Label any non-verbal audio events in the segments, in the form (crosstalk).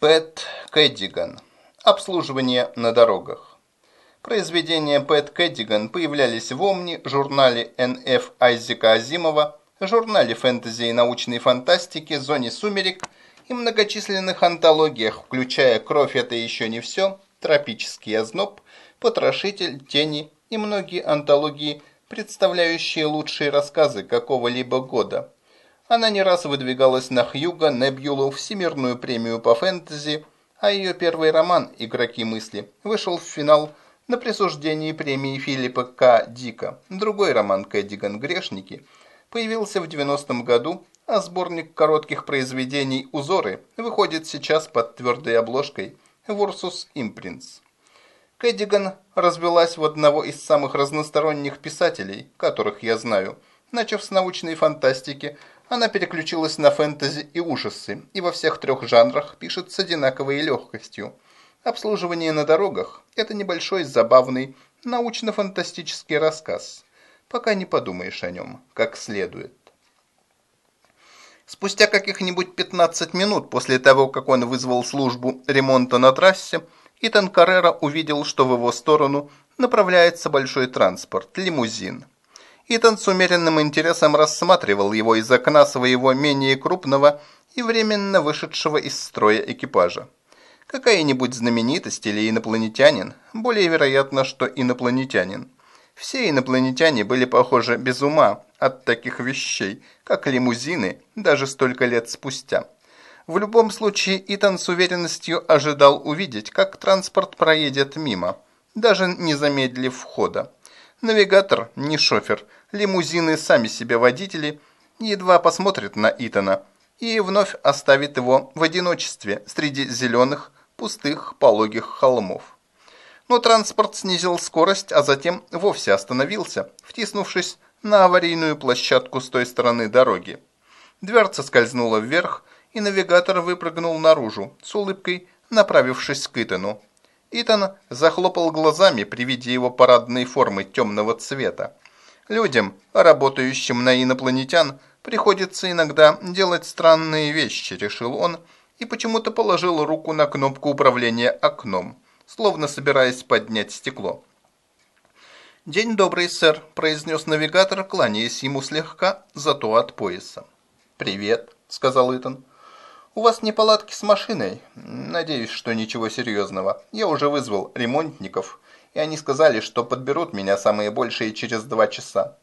Пэт Кэддиган. Обслуживание на дорогах. Произведения Пэт Кэддиган появлялись в Омни, журнале Н.Ф. Айзека Азимова, журнале фэнтези и научной фантастики, Зоне сумерек и многочисленных антологиях, включая «Кровь – это еще не все», «Тропический озноб», «Потрошитель», «Тени» и многие антологии, представляющие лучшие рассказы какого-либо года. Она не раз выдвигалась на Хьюга Небьюлу Всемирную премию по фэнтези, а ее первый роман «Игроки мысли» вышел в финал на присуждении премии Филиппа К. Дика. Другой роман «Кэддиган. Грешники» появился в 90-м году, а сборник коротких произведений «Узоры» выходит сейчас под твердой обложкой «Ворсус Импринс». Кэддиган развелась в одного из самых разносторонних писателей, которых я знаю, начав с научной фантастики, она переключилась на фэнтези и ужасы, и во всех трех жанрах пишет с одинаковой легкостью. Обслуживание на дорогах – это небольшой, забавный, научно-фантастический рассказ, пока не подумаешь о нем как следует. Спустя каких-нибудь 15 минут после того, как он вызвал службу ремонта на трассе, Итан Каррера увидел, что в его сторону направляется большой транспорт – лимузин. Итан с умеренным интересом рассматривал его из окна своего менее крупного и временно вышедшего из строя экипажа. Какая-нибудь знаменитость или инопланетянин, более вероятно, что инопланетянин. Все инопланетяне были, похоже, без ума от таких вещей, как лимузины, даже столько лет спустя. В любом случае, Итан с уверенностью ожидал увидеть, как транспорт проедет мимо, даже не замедлив входа. Навигатор, не шофер, лимузины сами себе водители, едва посмотрит на Итана и вновь оставит его в одиночестве среди зеленых, пустых, пологих холмов. Но транспорт снизил скорость, а затем вовсе остановился, втиснувшись на аварийную площадку с той стороны дороги. Дверца скользнула вверх, и навигатор выпрыгнул наружу, с улыбкой направившись к Итану. Итан захлопал глазами при виде его парадной формы темного цвета. Людям, работающим на инопланетян, приходится иногда делать странные вещи, решил он, и почему-то положил руку на кнопку управления окном, словно собираясь поднять стекло. «День добрый, сэр», – произнес навигатор, кланяясь ему слегка, зато от пояса. «Привет», – сказал Итан. «У вас неполадки с машиной? Надеюсь, что ничего серьезного. Я уже вызвал ремонтников, и они сказали, что подберут меня самые большие через два часа».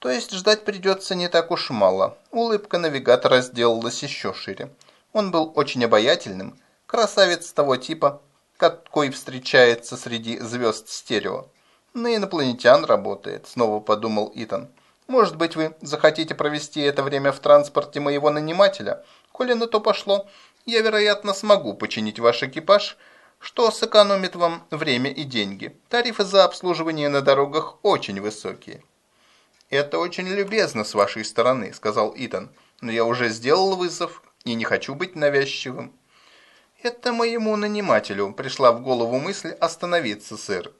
То есть ждать придется не так уж мало. Улыбка навигатора сделалась еще шире. Он был очень обаятельным, красавец того типа, какой встречается среди звезд стерео. На инопланетян работает, снова подумал Итан. Может быть, вы захотите провести это время в транспорте моего нанимателя? Коли на то пошло, я, вероятно, смогу починить ваш экипаж, что сэкономит вам время и деньги. Тарифы за обслуживание на дорогах очень высокие». «Это очень любезно с вашей стороны», – сказал Итан. «Но я уже сделал вызов и не хочу быть навязчивым». «Это моему нанимателю пришла в голову мысль остановиться, сэр.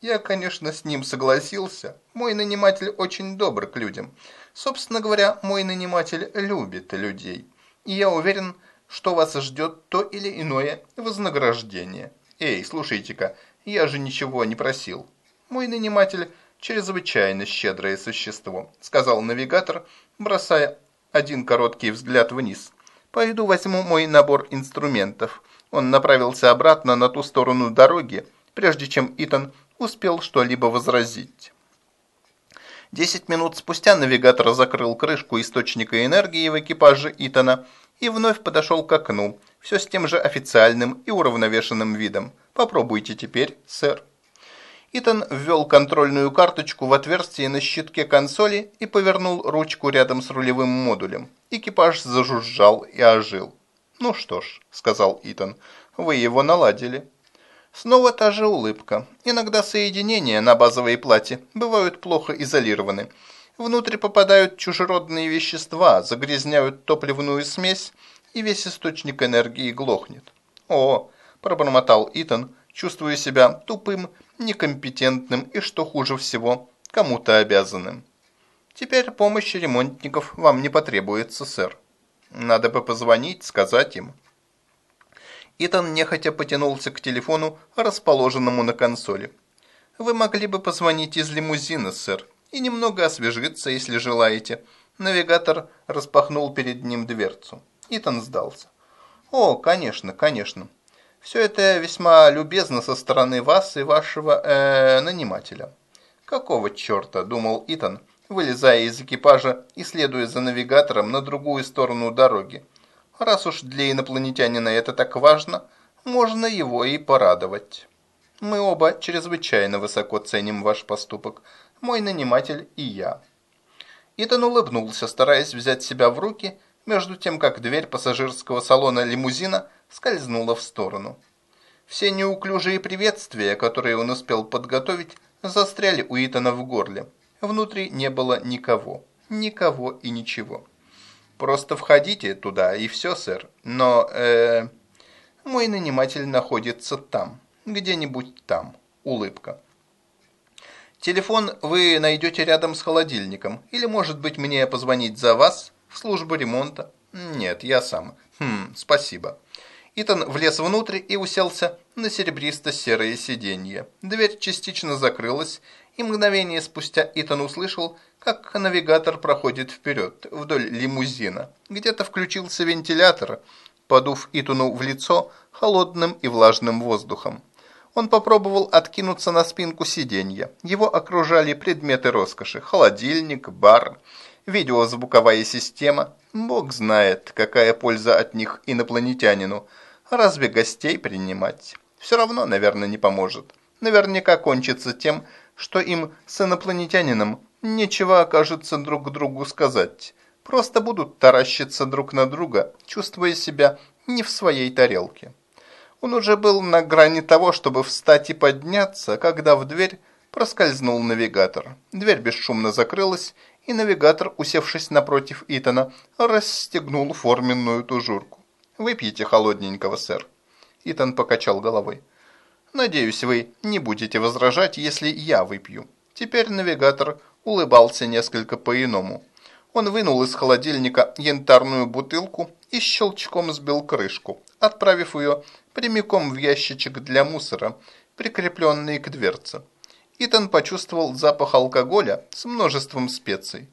Я, конечно, с ним согласился. Мой наниматель очень добр к людям. Собственно говоря, мой наниматель любит людей. И я уверен, что вас ждет то или иное вознаграждение. Эй, слушайте-ка, я же ничего не просил. Мой наниматель чрезвычайно щедрое существо, сказал навигатор, бросая один короткий взгляд вниз. Пойду возьму мой набор инструментов. Он направился обратно на ту сторону дороги, прежде чем Итан успел что-либо возразить. Десять минут спустя навигатор закрыл крышку источника энергии в экипаже Итана и вновь подошел к окну, все с тем же официальным и уравновешенным видом. «Попробуйте теперь, сэр». Итан ввел контрольную карточку в отверстие на щитке консоли и повернул ручку рядом с рулевым модулем. Экипаж зажужжал и ожил. «Ну что ж», — сказал Итан, — «вы его наладили». Снова та же улыбка. Иногда соединения на базовой плате бывают плохо изолированы. Внутрь попадают чужеродные вещества, загрязняют топливную смесь, и весь источник энергии глохнет. «О!» – пробормотал Итан, чувствуя себя тупым, некомпетентным и, что хуже всего, кому-то обязанным. «Теперь помощи ремонтников вам не потребуется, сэр. Надо бы позвонить, сказать им». Итан нехотя потянулся к телефону, расположенному на консоли. «Вы могли бы позвонить из лимузина, сэр, и немного освежиться, если желаете». Навигатор распахнул перед ним дверцу. Итан сдался. «О, конечно, конечно. Все это весьма любезно со стороны вас и вашего э, нанимателя». «Какого черта?» – думал Итан, вылезая из экипажа и следуя за навигатором на другую сторону дороги. Раз уж для инопланетянина это так важно, можно его и порадовать. Мы оба чрезвычайно высоко ценим ваш поступок, мой наниматель и я». Итан улыбнулся, стараясь взять себя в руки, между тем, как дверь пассажирского салона лимузина скользнула в сторону. Все неуклюжие приветствия, которые он успел подготовить, застряли у Итана в горле. Внутри не было никого, никого и ничего. Просто входите туда, и все, сэр. Но, э, мой наниматель находится там, где-нибудь там. Улыбка. Телефон вы найдете рядом с холодильником. Или, может быть, мне позвонить за вас в службу ремонта? Нет, я сам. Хм, спасибо. Итан влез внутрь и уселся на серебристо-серое сиденье. Дверь частично закрылась, и мгновение спустя Итан услышал, как навигатор проходит вперед, вдоль лимузина. Где-то включился вентилятор, подув Итану в лицо холодным и влажным воздухом. Он попробовал откинуться на спинку сиденья. Его окружали предметы роскоши – холодильник, бар, видеозвуковая система. Бог знает, какая польза от них инопланетянину. Разве гостей принимать? Все равно, наверное, не поможет. Наверняка кончится тем, что им с инопланетянином нечего окажется друг другу сказать. Просто будут таращиться друг на друга, чувствуя себя не в своей тарелке. Он уже был на грани того, чтобы встать и подняться, когда в дверь проскользнул навигатор. Дверь бесшумно закрылась, и навигатор, усевшись напротив Итана, расстегнул форменную тужурку. «Выпьете холодненького, сэр». Итан покачал головой. Надеюсь, вы не будете возражать, если я выпью. Теперь навигатор улыбался несколько по-иному. Он вынул из холодильника янтарную бутылку и щелчком сбил крышку, отправив ее прямиком в ящичек для мусора, прикрепленный к дверце. Итан почувствовал запах алкоголя с множеством специй.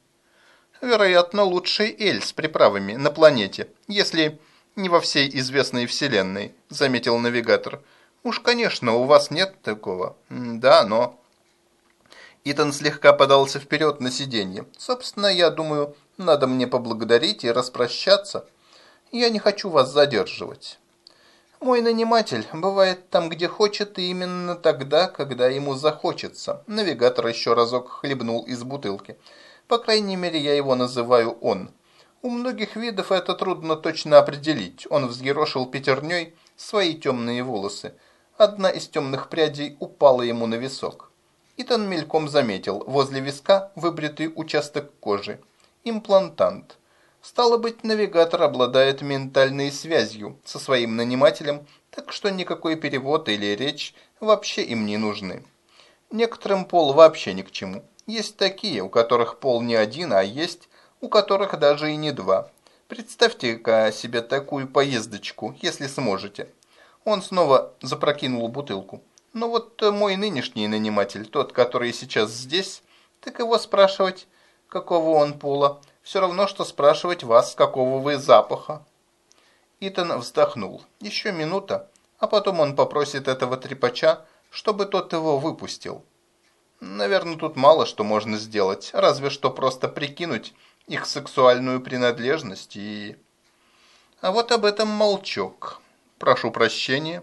Вероятно, лучший эль с приправами на планете, если не во всей известной вселенной, заметил навигатор – «Уж, конечно, у вас нет такого». «Да, но...» Итан слегка подался вперед на сиденье. «Собственно, я думаю, надо мне поблагодарить и распрощаться. Я не хочу вас задерживать». Мой наниматель бывает там, где хочет, и именно тогда, когда ему захочется. Навигатор еще разок хлебнул из бутылки. По крайней мере, я его называю «он». У многих видов это трудно точно определить. Он взъерошил пятерней свои темные волосы. Одна из темных прядей упала ему на висок. Итан мельком заметил возле виска выбритый участок кожи. Имплантант. Стало быть, навигатор обладает ментальной связью со своим нанимателем, так что никакой перевод или речь вообще им не нужны. Некоторым пол вообще ни к чему. Есть такие, у которых пол не один, а есть, у которых даже и не два. Представьте-ка себе такую поездочку, если сможете. Он снова запрокинул бутылку. «Ну вот э, мой нынешний наниматель, тот, который сейчас здесь, так его спрашивать, какого он пола, все равно, что спрашивать вас, какого вы запаха». Итан вздохнул. Еще минута, а потом он попросит этого трепача, чтобы тот его выпустил. Наверное, тут мало что можно сделать, разве что просто прикинуть их сексуальную принадлежность и... А вот об этом молчок. Прошу прощения.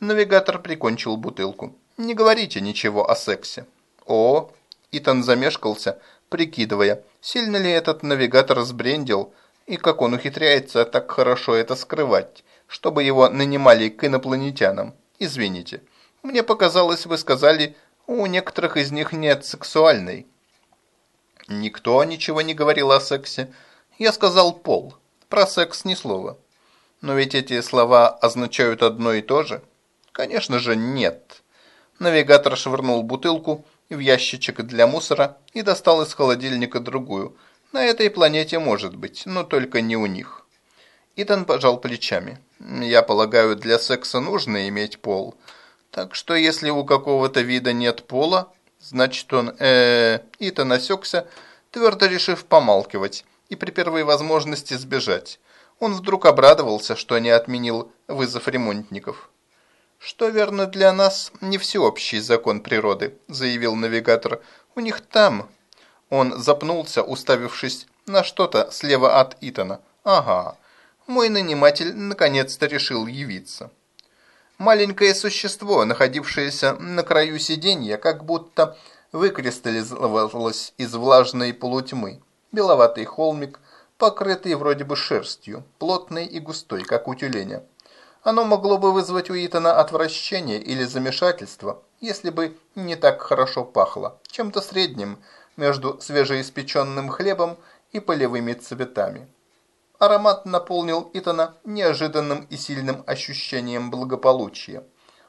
Навигатор прикончил бутылку. Не говорите ничего о сексе. О, Итан замешкался, прикидывая, сильно ли этот навигатор сбрендил, и как он ухитряется так хорошо это скрывать, чтобы его нанимали к инопланетянам. Извините, мне показалось, вы сказали, у некоторых из них нет сексуальной. Никто ничего не говорил о сексе. Я сказал пол. Про секс ни слова. Но ведь эти слова означают одно и то же. Конечно же, нет. Навигатор швырнул бутылку в ящичек для мусора и достал из холодильника другую. На этой планете может быть, но только не у них. Итан пожал плечами. Я полагаю, для секса нужно иметь пол. Так что если у какого-то вида нет пола, значит он, э, Итан осекся, твердо решив помалкивать и при первой возможности сбежать. Он вдруг обрадовался, что не отменил вызов ремонтников. «Что верно для нас, не всеобщий закон природы», – заявил навигатор. «У них там...» Он запнулся, уставившись на что-то слева от Итана. «Ага, мой наниматель наконец-то решил явиться». Маленькое существо, находившееся на краю сиденья, как будто выкристаллизовалось из влажной полутьмы. Беловатый холмик, покрытый вроде бы шерстью, плотный и густой, как у тюленя. Оно могло бы вызвать у Итана отвращение или замешательство, если бы не так хорошо пахло, чем-то средним между свежеиспеченным хлебом и полевыми цветами. Аромат наполнил Итана неожиданным и сильным ощущением благополучия.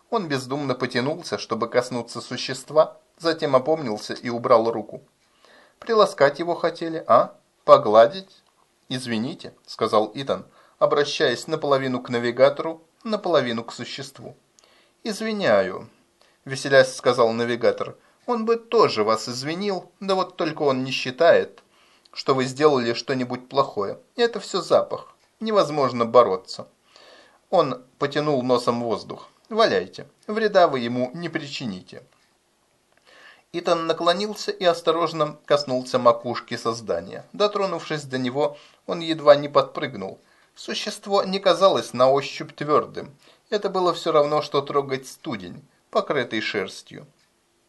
Он бездумно потянулся, чтобы коснуться существа, затем опомнился и убрал руку. «Приласкать его хотели, а? Погладить?» «Извините», — сказал Итан, обращаясь наполовину к навигатору, наполовину к существу. «Извиняю», — веселясь сказал навигатор. «Он бы тоже вас извинил, да вот только он не считает, что вы сделали что-нибудь плохое. Это все запах. Невозможно бороться». Он потянул носом воздух. «Валяйте. Вреда вы ему не причините». Итан наклонился и осторожно коснулся макушки создания. Дотронувшись до него, он едва не подпрыгнул. Существо не казалось на ощупь твердым. Это было все равно, что трогать студень, покрытый шерстью.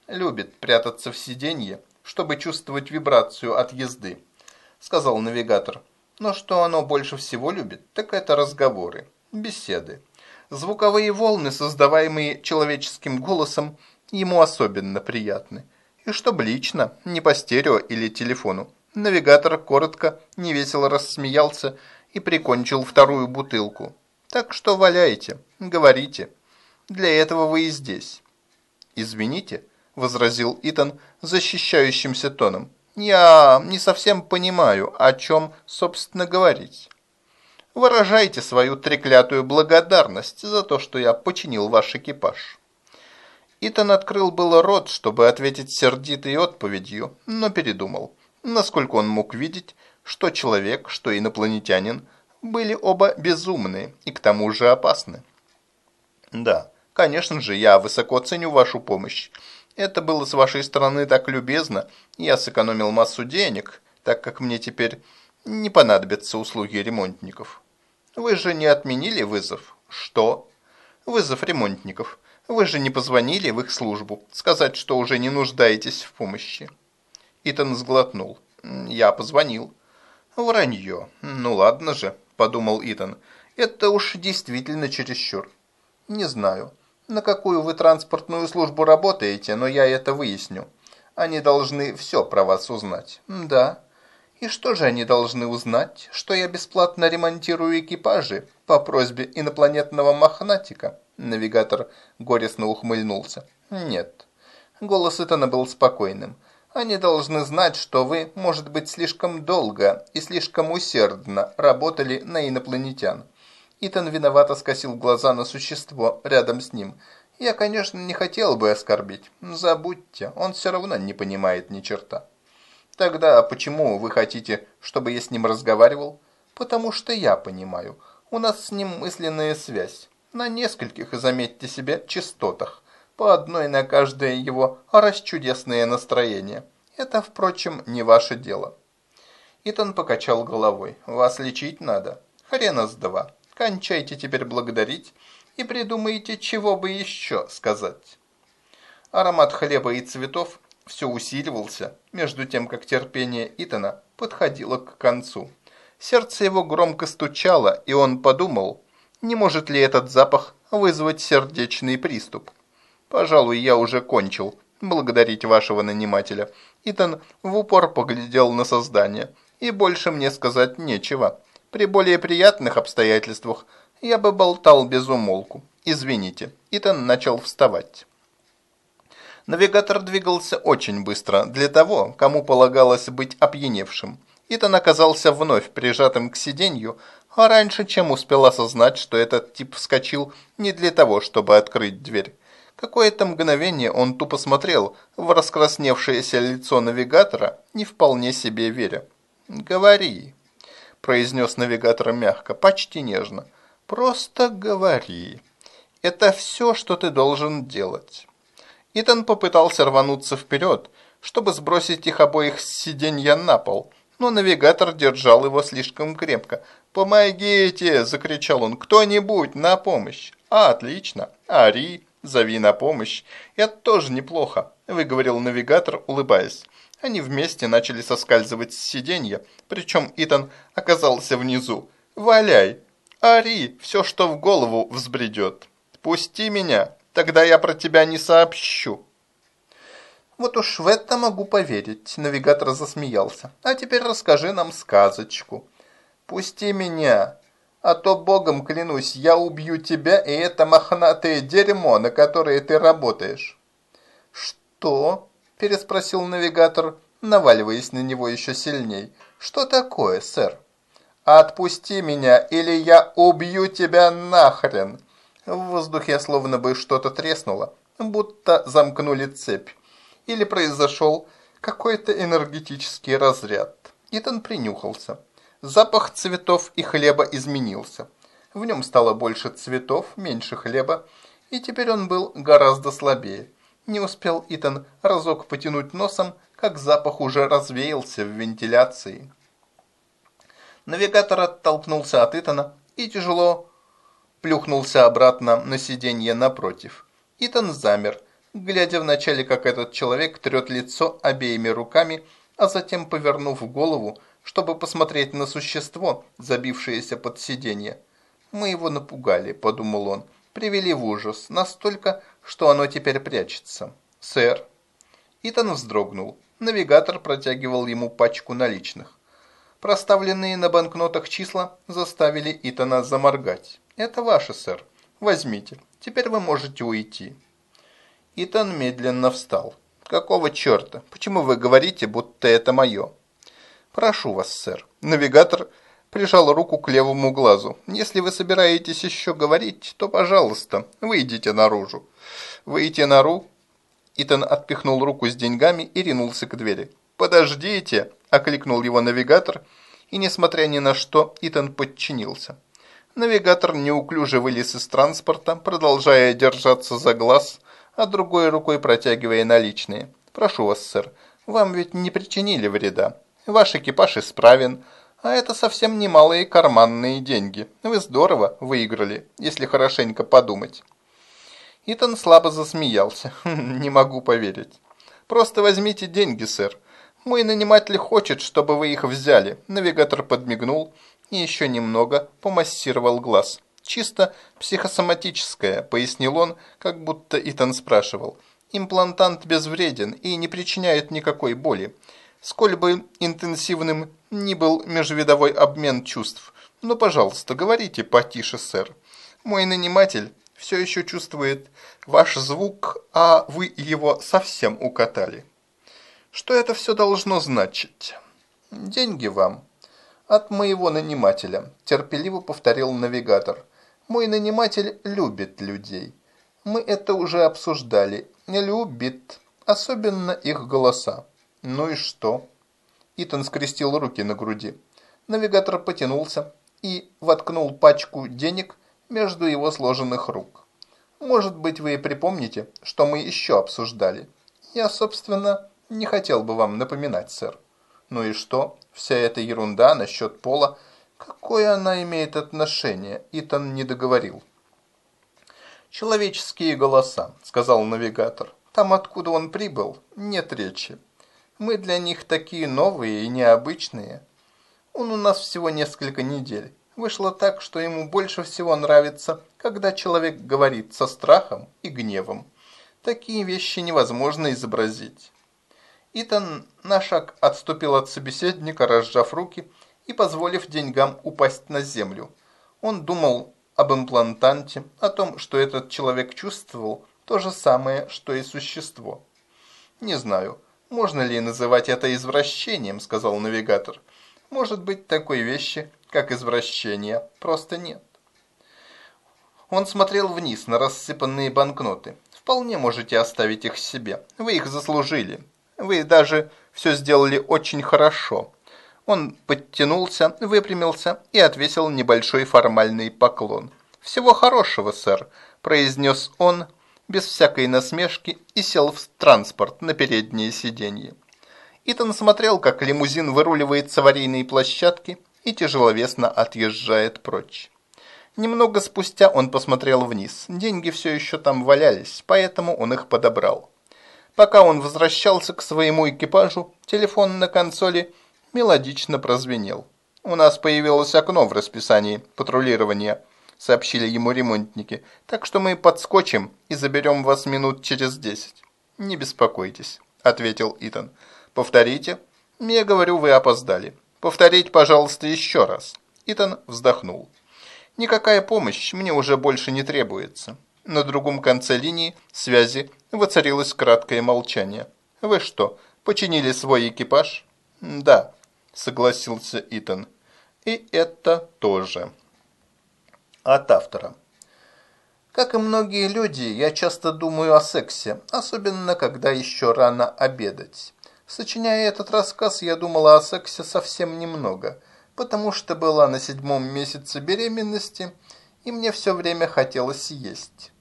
«Любит прятаться в сиденье, чтобы чувствовать вибрацию от езды», — сказал навигатор. «Но что оно больше всего любит, так это разговоры, беседы. Звуковые волны, создаваемые человеческим голосом, ему особенно приятны. И чтобы лично, не по стерео или телефону. Навигатор коротко, невесело рассмеялся и прикончил вторую бутылку. Так что валяйте, говорите. Для этого вы и здесь. Извините, возразил Итан защищающимся тоном. Я не совсем понимаю, о чем, собственно, говорить. Выражайте свою треклятую благодарность за то, что я починил ваш экипаж. Итан открыл было рот, чтобы ответить сердитой отповедью, но передумал. Насколько он мог видеть, что человек, что инопланетянин, были оба безумны и к тому же опасны. Да, конечно же, я высоко ценю вашу помощь. Это было с вашей стороны так любезно, я сэкономил массу денег, так как мне теперь не понадобятся услуги ремонтников. Вы же не отменили вызов? Что? Вызов ремонтников. Вы же не позвонили в их службу, сказать, что уже не нуждаетесь в помощи. Итан сглотнул. «Я позвонил». «Вранье. Ну ладно же», – подумал Итан. «Это уж действительно чересчур. Не знаю, на какую вы транспортную службу работаете, но я это выясню. Они должны все про вас узнать». «Да». «И что же они должны узнать? Что я бесплатно ремонтирую экипажи по просьбе инопланетного мохнатика?» Навигатор горестно ухмыльнулся. «Нет». Голос Итана был спокойным. Они должны знать, что вы, может быть, слишком долго и слишком усердно работали на инопланетян. Итан виновато скосил глаза на существо рядом с ним. Я, конечно, не хотел бы оскорбить. Забудьте, он все равно не понимает ни черта. Тогда почему вы хотите, чтобы я с ним разговаривал? Потому что я понимаю. У нас с ним мысленная связь. На нескольких, заметьте себе, частотах по одной на каждое его расчудесное настроение. Это, впрочем, не ваше дело. Итан покачал головой. Вас лечить надо. Хрена с два. Кончайте теперь благодарить и придумайте, чего бы еще сказать. Аромат хлеба и цветов все усиливался, между тем, как терпение Итана подходило к концу. Сердце его громко стучало, и он подумал, не может ли этот запах вызвать сердечный приступ. Пожалуй, я уже кончил благодарить вашего нанимателя. Итан в упор поглядел на создание. И больше мне сказать нечего. При более приятных обстоятельствах я бы болтал без умолку. Извините. Итан начал вставать. Навигатор двигался очень быстро для того, кому полагалось быть опьяневшим. Итан оказался вновь прижатым к сиденью, а раньше, чем успел осознать, что этот тип вскочил не для того, чтобы открыть дверь. Какое-то мгновение он тупо смотрел в раскрасневшееся лицо навигатора, не вполне себе веря. «Говори», – произнес навигатор мягко, почти нежно. «Просто говори. Это все, что ты должен делать». Итан попытался рвануться вперед, чтобы сбросить их обоих с сиденья на пол, но навигатор держал его слишком крепко. «Помогите!» – закричал он. «Кто-нибудь на помощь!» «А, отлично! Ари, зови на помощь!» «Это тоже неплохо!» – выговорил навигатор, улыбаясь. Они вместе начали соскальзывать с сиденья, причем Итан оказался внизу. «Валяй! Ари, все, что в голову взбредет! Пусти меня, тогда я про тебя не сообщу!» Вот уж в это могу поверить, навигатор засмеялся. А теперь расскажи нам сказочку. Пусти меня, а то богом клянусь, я убью тебя и это мохнатое дерьмо, на которое ты работаешь. Что? Переспросил навигатор, наваливаясь на него еще сильней. Что такое, сэр? Отпусти меня, или я убью тебя нахрен. В воздухе словно бы что-то треснуло, будто замкнули цепь или произошел какой-то энергетический разряд. Итан принюхался. Запах цветов и хлеба изменился. В нем стало больше цветов, меньше хлеба, и теперь он был гораздо слабее. Не успел Итан разок потянуть носом, как запах уже развеялся в вентиляции. Навигатор оттолкнулся от Итана и тяжело плюхнулся обратно на сиденье напротив. Итан замер, глядя вначале, как этот человек трет лицо обеими руками, а затем повернув голову, чтобы посмотреть на существо, забившееся под сиденье. «Мы его напугали», – подумал он, – «привели в ужас, настолько, что оно теперь прячется». «Сэр». Итан вздрогнул. Навигатор протягивал ему пачку наличных. Проставленные на банкнотах числа заставили Итана заморгать. «Это ваше, сэр. Возьмите. Теперь вы можете уйти». Итан медленно встал. «Какого черта? Почему вы говорите, будто это мое?» «Прошу вас, сэр». Навигатор прижал руку к левому глазу. «Если вы собираетесь еще говорить, то, пожалуйста, выйдите наружу». «Выйти нару?» Итан отпихнул руку с деньгами и ринулся к двери. «Подождите!» – окликнул его навигатор, и, несмотря ни на что, Итан подчинился. Навигатор неуклюже вылез из транспорта, продолжая держаться за глаз, а другой рукой протягивая наличные. «Прошу вас, сэр, вам ведь не причинили вреда. Ваш экипаж исправен, а это совсем немалые карманные деньги. Вы здорово выиграли, если хорошенько подумать». Итан слабо засмеялся. (laughs) «Не могу поверить. Просто возьмите деньги, сэр. Мой наниматель хочет, чтобы вы их взяли». Навигатор подмигнул и еще немного помассировал глаз. «Чисто психосоматическое», – пояснил он, как будто Итан спрашивал. «Имплантант безвреден и не причиняет никакой боли. Сколь бы интенсивным ни был межвидовой обмен чувств. Но, пожалуйста, говорите потише, сэр. Мой наниматель все еще чувствует ваш звук, а вы его совсем укатали. Что это все должно значить? Деньги вам. От моего нанимателя, терпеливо повторил навигатор. Мой наниматель любит людей. Мы это уже обсуждали. Любит. Особенно их голоса. Ну и что? Итан скрестил руки на груди. Навигатор потянулся и воткнул пачку денег между его сложенных рук. Может быть, вы и припомните, что мы еще обсуждали. Я, собственно, не хотел бы вам напоминать, сэр. Ну и что? Вся эта ерунда насчет пола – Какое она имеет отношение? Итан не договорил. Человеческие голоса, сказал навигатор. Там, откуда он прибыл, нет речи. Мы для них такие новые и необычные. Он у нас всего несколько недель. Вышло так, что ему больше всего нравится, когда человек говорит со страхом и гневом. Такие вещи невозможно изобразить. Итан на шаг отступил от собеседника, разжав руки, и позволив деньгам упасть на землю. Он думал об имплантанте, о том, что этот человек чувствовал то же самое, что и существо. «Не знаю, можно ли называть это извращением», – сказал навигатор. «Может быть, такой вещи как извращение, просто нет. Он смотрел вниз на рассыпанные банкноты. Вполне можете оставить их себе. Вы их заслужили. Вы даже все сделали очень хорошо. Он подтянулся, выпрямился и отвесил небольшой формальный поклон. «Всего хорошего, сэр», – произнес он без всякой насмешки и сел в транспорт на переднее сиденье. Итан смотрел, как лимузин выруливает с аварийной площадки и тяжеловесно отъезжает прочь. Немного спустя он посмотрел вниз. Деньги все еще там валялись, поэтому он их подобрал. Пока он возвращался к своему экипажу, телефон на консоли мелодично прозвенел. «У нас появилось окно в расписании патрулирования», – сообщили ему ремонтники, «так что мы подскочим и заберем вас минут через десять». «Не беспокойтесь», – ответил Итан. «Повторите?» «Я говорю, вы опоздали. Повторить, пожалуйста, еще раз». Итан вздохнул. «Никакая помощь мне уже больше не требуется». На другом конце линии связи воцарилось краткое молчание. «Вы что, починили свой экипаж?» «Да», — согласился Итан. «И это тоже». От автора. Как и многие люди, я часто думаю о сексе, особенно когда еще рано обедать. Сочиняя этот рассказ, я думала о сексе совсем немного, потому что была на седьмом месяце беременности, и мне все время хотелось есть.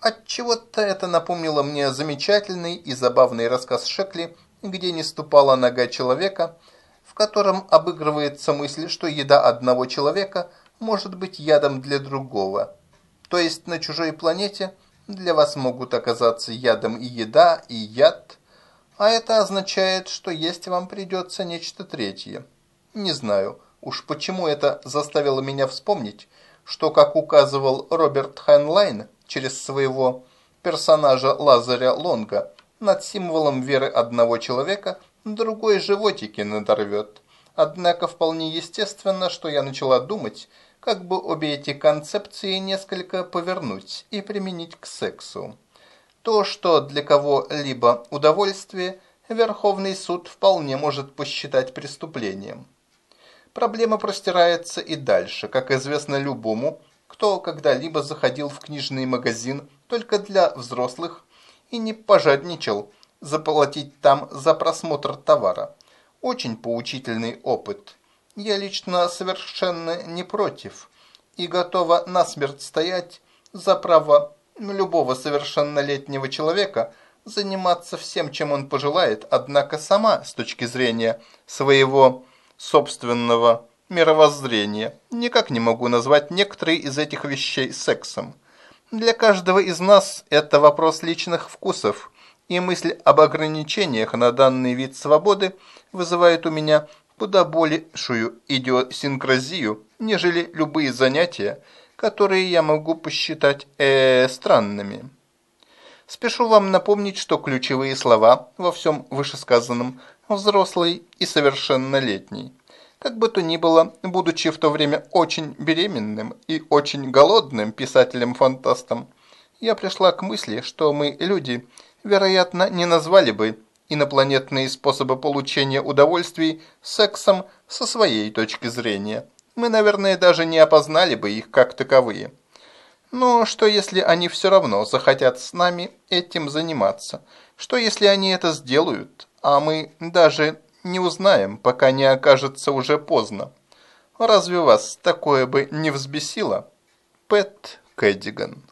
Отчего-то это напомнило мне замечательный и забавный рассказ Шекли, где не ступала нога человека, котором обыгрывается мысль, что еда одного человека может быть ядом для другого. То есть на чужой планете для вас могут оказаться ядом и еда, и яд – а это означает, что есть вам придется нечто третье. Не знаю, уж почему это заставило меня вспомнить, что, как указывал Роберт Хайнлайн через своего персонажа Лазаря Лонга, над символом веры одного человека другой животики надорвет. Однако вполне естественно, что я начала думать, как бы обе эти концепции несколько повернуть и применить к сексу. То, что для кого-либо удовольствие, Верховный суд вполне может посчитать преступлением. Проблема простирается и дальше, как известно любому, кто когда-либо заходил в книжный магазин только для взрослых и не пожадничал заплатить там за просмотр товара. Очень поучительный опыт. Я лично совершенно не против и готова насмерть стоять за право любого совершеннолетнего человека заниматься всем, чем он пожелает, однако сама, с точки зрения своего собственного мировоззрения, никак не могу назвать некоторые из этих вещей сексом. Для каждого из нас это вопрос личных вкусов, и мысль об ограничениях на данный вид свободы вызывает у меня куда большую идиосинкразию, нежели любые занятия, которые я могу посчитать э, странными. Спешу вам напомнить, что ключевые слова во всем вышесказанном «взрослый» и «совершеннолетний». Как бы то ни было, будучи в то время очень беременным и очень голодным писателем-фантастом, я пришла к мысли, что мы, люди, вероятно, не назвали бы инопланетные способы получения удовольствий сексом со своей точки зрения – мы, наверное, даже не опознали бы их как таковые. Но что если они все равно захотят с нами этим заниматься? Что если они это сделают, а мы даже не узнаем, пока не окажется уже поздно? Разве вас такое бы не взбесило? Пэт Кэддиган